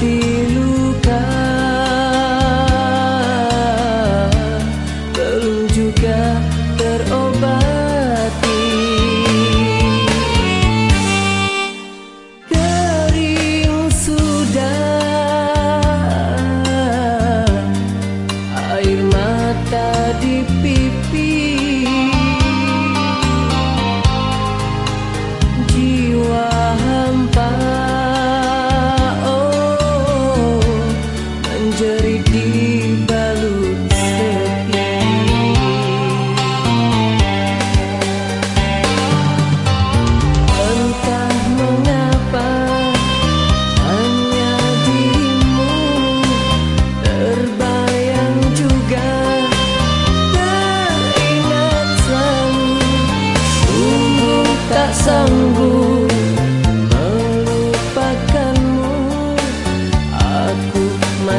hati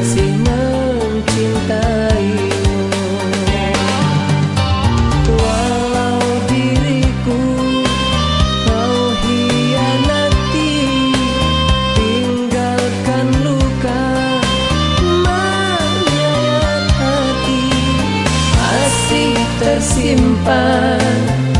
masih mencintaimu. Walau diriku kau hianati Tinggalkan luka menyayat hati Masih tersimpan